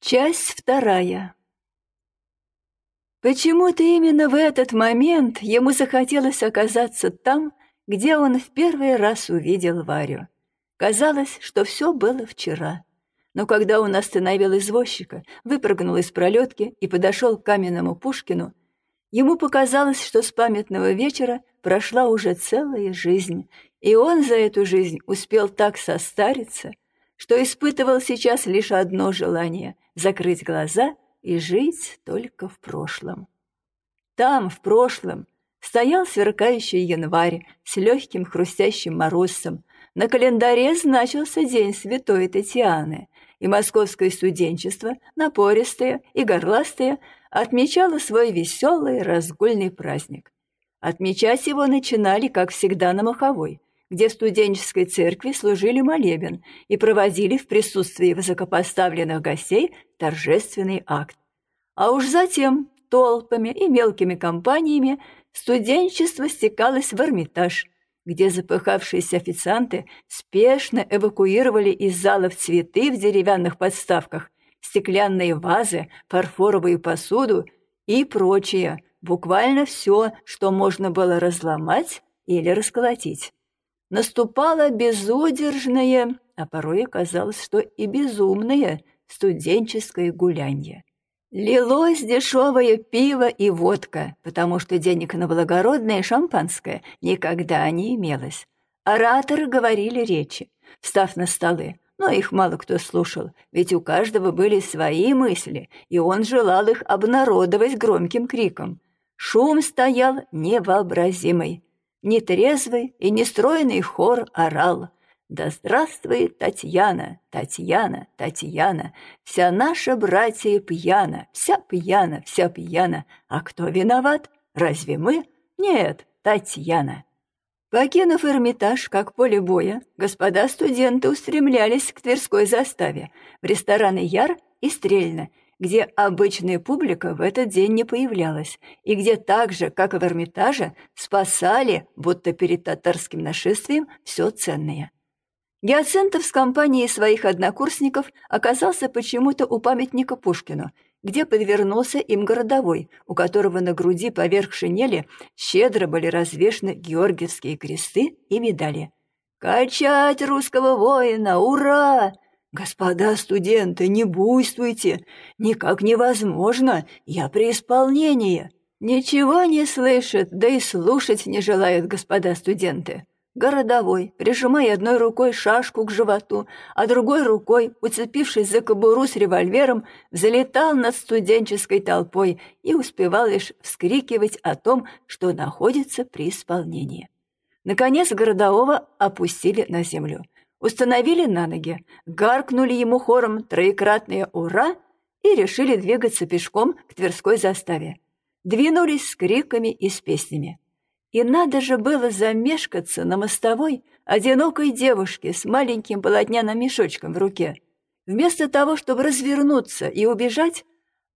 Часть вторая. Почему-то именно в этот момент ему захотелось оказаться там, где он в первый раз увидел Варю. Казалось, что все было вчера. Но когда он остановил извозчика, выпрыгнул из пролетки и подошел к каменному Пушкину, ему показалось, что с памятного вечера прошла уже целая жизнь, и он за эту жизнь успел так состариться, что испытывал сейчас лишь одно желание — закрыть глаза и жить только в прошлом. Там, в прошлом, стоял сверкающий январь с легким хрустящим морозцем. На календаре значился День Святой Татьяны, и московское студенчество, напористое и горластое, отмечало свой веселый разгульный праздник. Отмечать его начинали, как всегда, на Маховой, где в студенческой церкви служили молебен и проводили в присутствии высокопоставленных гостей торжественный акт. А уж затем толпами и мелкими компаниями студенчество стекалось в Эрмитаж, где запыхавшиеся официанты спешно эвакуировали из залов цветы в деревянных подставках, стеклянные вазы, фарфоровую посуду и прочее, буквально все, что можно было разломать или расколотить. Наступало безудержное, а порой оказалось, что и безумное студенческое гулянье. Лилось дешевое пиво и водка, потому что денег на благородное шампанское никогда не имелось. Ораторы говорили речи, встав на столы, но их мало кто слушал, ведь у каждого были свои мысли, и он желал их обнародовать громким криком. Шум стоял невообразимый. Нетрезвый и нестроенный хор орал. «Да здравствует Татьяна, Татьяна, Татьяна! Вся наша братья пьяна, вся пьяна, вся пьяна! А кто виноват? Разве мы? Нет, Татьяна!» Покинув Эрмитаж как поле боя, господа студенты устремлялись к Тверской заставе, в рестораны Яр и Стрельна, где обычная публика в этот день не появлялась, и где так же, как и в Эрмитаже, спасали, будто перед татарским нашествием, все ценное. Геоцентов с компанией своих однокурсников оказался почему-то у памятника Пушкину, где подвернулся им городовой, у которого на груди поверх шинели щедро были развешаны георгиевские кресты и медали. «Качать русского воина! Ура!» «Господа студенты, не буйствуйте! Никак невозможно! Я при исполнении!» «Ничего не слышит, да и слушать не желают господа студенты!» Городовой, прижимая одной рукой шашку к животу, а другой рукой, уцепившись за кобуру с револьвером, залетал над студенческой толпой и успевал лишь вскрикивать о том, что находится при исполнении. Наконец городового опустили на землю — установили на ноги, гаркнули ему хором троекратное «Ура!» и решили двигаться пешком к Тверской заставе. Двинулись с криками и с песнями. И надо же было замешкаться на мостовой одинокой девушке с маленьким полотняным мешочком в руке. Вместо того, чтобы развернуться и убежать,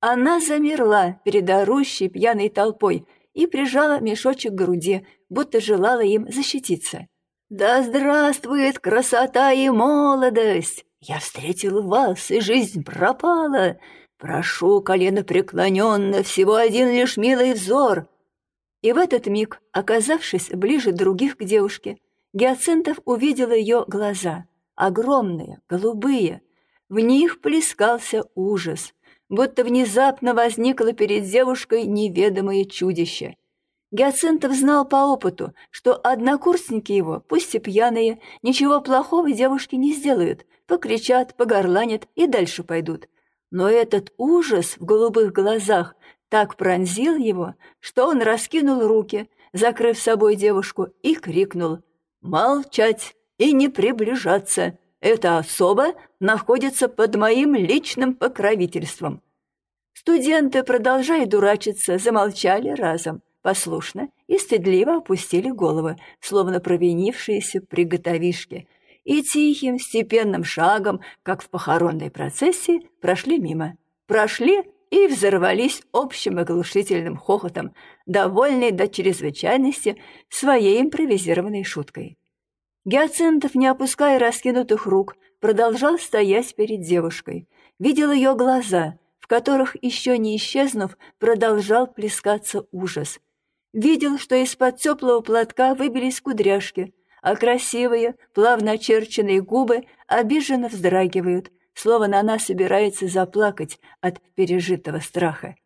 она замерла перед орущей пьяной толпой и прижала мешочек к груди, будто желала им защититься. Да здравствует красота и молодость! Я встретил вас, и жизнь пропала. Прошу, колено преклоненно, всего один лишь милый взор. И в этот миг, оказавшись ближе других к девушке, Геоцентов увидел ее глаза, огромные, голубые. В них плескался ужас, будто внезапно возникло перед девушкой неведомое чудище — Гиацинтов знал по опыту, что однокурсники его, пусть и пьяные, ничего плохого девушке не сделают, покричат, погорланят и дальше пойдут. Но этот ужас в голубых глазах так пронзил его, что он раскинул руки, закрыв собой девушку, и крикнул «Молчать и не приближаться! Эта особа находится под моим личным покровительством!» Студенты, продолжая дурачиться, замолчали разом послушно и стыдливо опустили головы, словно провинившиеся приготовишки, и тихим, степенным шагом, как в похоронной процессии, прошли мимо. Прошли и взорвались общим оглушительным хохотом, довольные до чрезвычайности своей импровизированной шуткой. Гиацинтов, не опуская раскинутых рук, продолжал стоять перед девушкой. Видел ее глаза, в которых, еще не исчезнув, продолжал плескаться ужас. Видел, что из-под теплого платка выбились кудряшки, а красивые, плавно очерченные губы обиженно вздрагивают, словно она собирается заплакать от пережитого страха.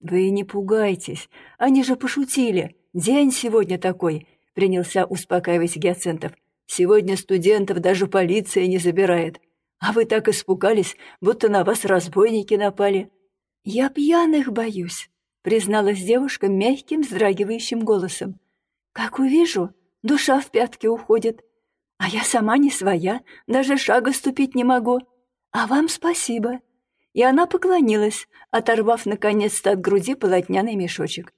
«Вы не пугайтесь, они же пошутили. День сегодня такой», — принялся успокаивать Гиацинтов. «Сегодня студентов даже полиция не забирает. А вы так испугались, будто на вас разбойники напали». «Я пьяных боюсь», — призналась девушка мягким, вздрагивающим голосом. «Как увижу, душа в пятки уходит. А я сама не своя, даже шага ступить не могу. А вам спасибо». И она поклонилась, оторвав наконец-то от груди полотняный мешочек.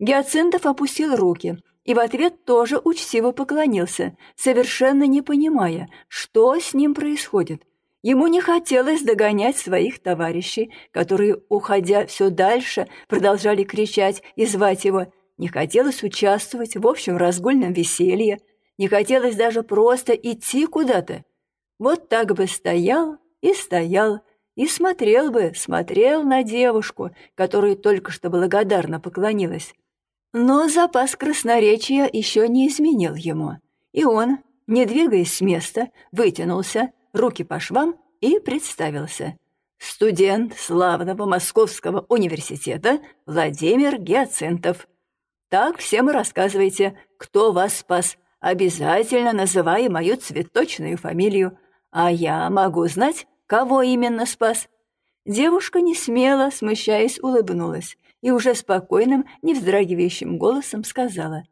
Гиацинтов опустил руки и в ответ тоже учтиво поклонился, совершенно не понимая, что с ним происходит. Ему не хотелось догонять своих товарищей, которые, уходя все дальше, продолжали кричать и звать его. Не хотелось участвовать в общем разгульном веселье, не хотелось даже просто идти куда-то. Вот так бы стоял и стоял, и смотрел бы, смотрел на девушку, которой только что благодарно поклонилась. Но запас красноречия еще не изменил ему, и он, не двигаясь с места, вытянулся, руки по швам и представился. Студент славного Московского университета Владимир Гиацинтов. Так всем и рассказывайте, кто вас спас, обязательно называя мою цветочную фамилию, а я могу знать, кого именно спас. Девушка не смело, смущаясь, улыбнулась и уже спокойным, не вздрагивающим голосом сказала.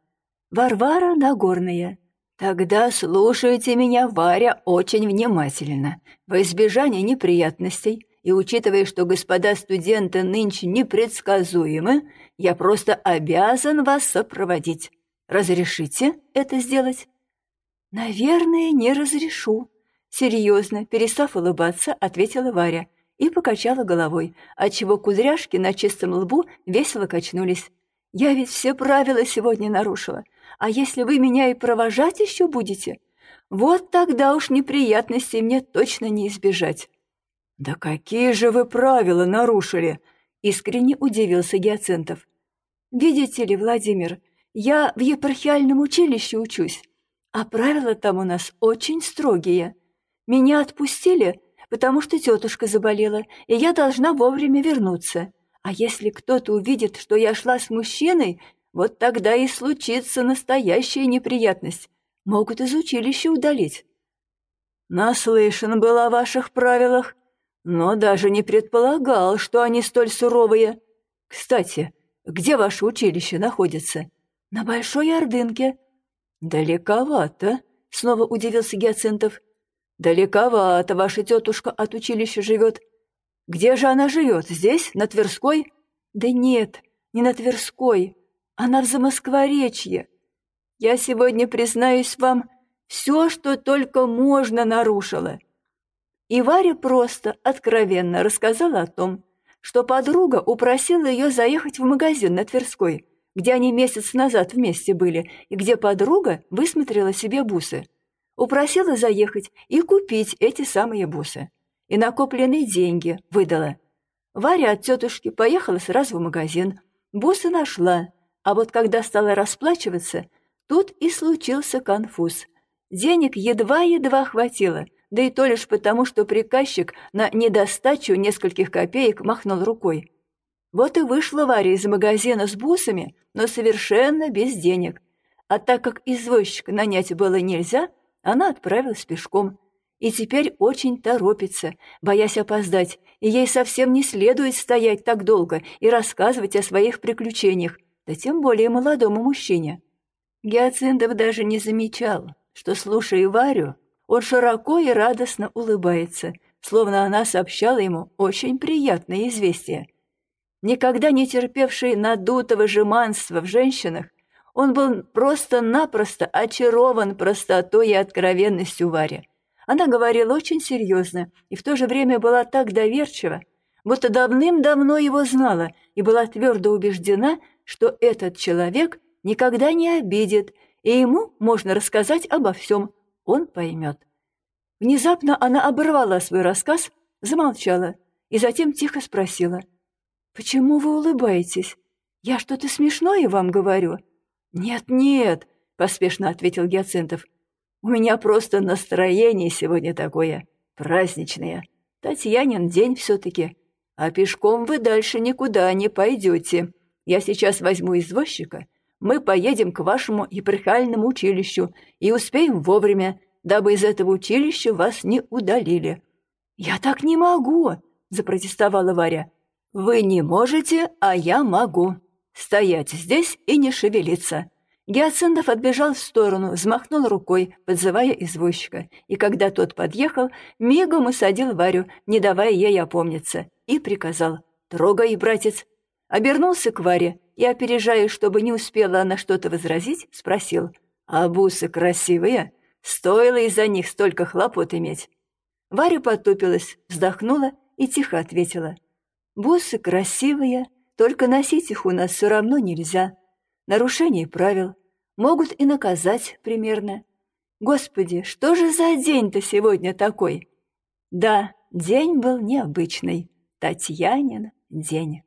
«Варвара Нагорная». «Тогда слушайте меня, Варя, очень внимательно, во избежание неприятностей, и учитывая, что господа студенты нынче непредсказуемы, я просто обязан вас сопроводить. Разрешите это сделать?» «Наверное, не разрешу», — серьезно, перестав улыбаться, ответила Варя и покачала головой, отчего кудряшки на чистом лбу весело качнулись. «Я ведь все правила сегодня нарушила. А если вы меня и провожать еще будете, вот тогда уж неприятностей мне точно не избежать». «Да какие же вы правила нарушили?» — искренне удивился Гиацинтов. «Видите ли, Владимир, я в епархиальном училище учусь, а правила там у нас очень строгие. Меня отпустили, потому что тетушка заболела, и я должна вовремя вернуться. А если кто-то увидит, что я шла с мужчиной, вот тогда и случится настоящая неприятность. Могут из училища удалить. Наслышан был о ваших правилах, но даже не предполагал, что они столь суровые. Кстати, где ваше училище находится? На Большой Ордынке. Далековато, снова удивился Гиацинтов. Далековато ваша тетушка от училища живет. Где же она живет? Здесь, на Тверской? Да нет, не на Тверской. Она в Замоскворечье. Я сегодня, признаюсь вам, все, что только можно, нарушила. И Варя просто, откровенно рассказала о том, что подруга упросила ее заехать в магазин на Тверской, где они месяц назад вместе были, и где подруга высмотрела себе бусы. Упросила заехать и купить эти самые бусы. И накопленные деньги выдала. Варя от тетушки поехала сразу в магазин. Бусы нашла, а вот когда стала расплачиваться, тут и случился конфуз. Денег едва-едва хватило, да и то лишь потому, что приказчик на недостачу нескольких копеек махнул рукой. Вот и вышла Варя из магазина с бусами, но совершенно без денег. А так как извозчика нанять было нельзя, она отправилась пешком. И теперь очень торопится, боясь опоздать, и ей совсем не следует стоять так долго и рассказывать о своих приключениях, да тем более молодому мужчине. Гиацинтов даже не замечал, что, слушая Варю, он широко и радостно улыбается, словно она сообщала ему очень приятное известие. Никогда не терпевший надутого жеманства в женщинах, он был просто-напросто очарован простотой и откровенностью Вари. Она говорила очень серьезно и в то же время была так доверчива, будто давным-давно его знала и была твердо убеждена, что этот человек никогда не обидит, и ему можно рассказать обо всем, он поймет. Внезапно она оборвала свой рассказ, замолчала и затем тихо спросила. «Почему вы улыбаетесь? Я что-то смешное вам говорю?» «Нет-нет», — поспешно ответил Гиацинтов. «У меня просто настроение сегодня такое, праздничное. Татьянин день все-таки. А пешком вы дальше никуда не пойдете. Я сейчас возьму извозчика, мы поедем к вашему епархиальному училищу и успеем вовремя, дабы из этого училища вас не удалили». «Я так не могу!» — запротестовала Варя. «Вы не можете, а я могу. Стоять здесь и не шевелиться». Гиацинтов отбежал в сторону, взмахнул рукой, подзывая извозчика, и когда тот подъехал, мигом усадил Варю, не давая ей опомниться, и приказал «Трогай, братец!» Обернулся к Варе и, опережая, чтобы не успела она что-то возразить, спросил «А бусы красивые? Стоило из-за них столько хлопот иметь?» Варя потупилась, вздохнула и тихо ответила «Бусы красивые, только носить их у нас все равно нельзя. Нарушение правил, могут и наказать примерно. Господи, что же за день-то сегодня такой? Да, день был необычный. Татьянин день.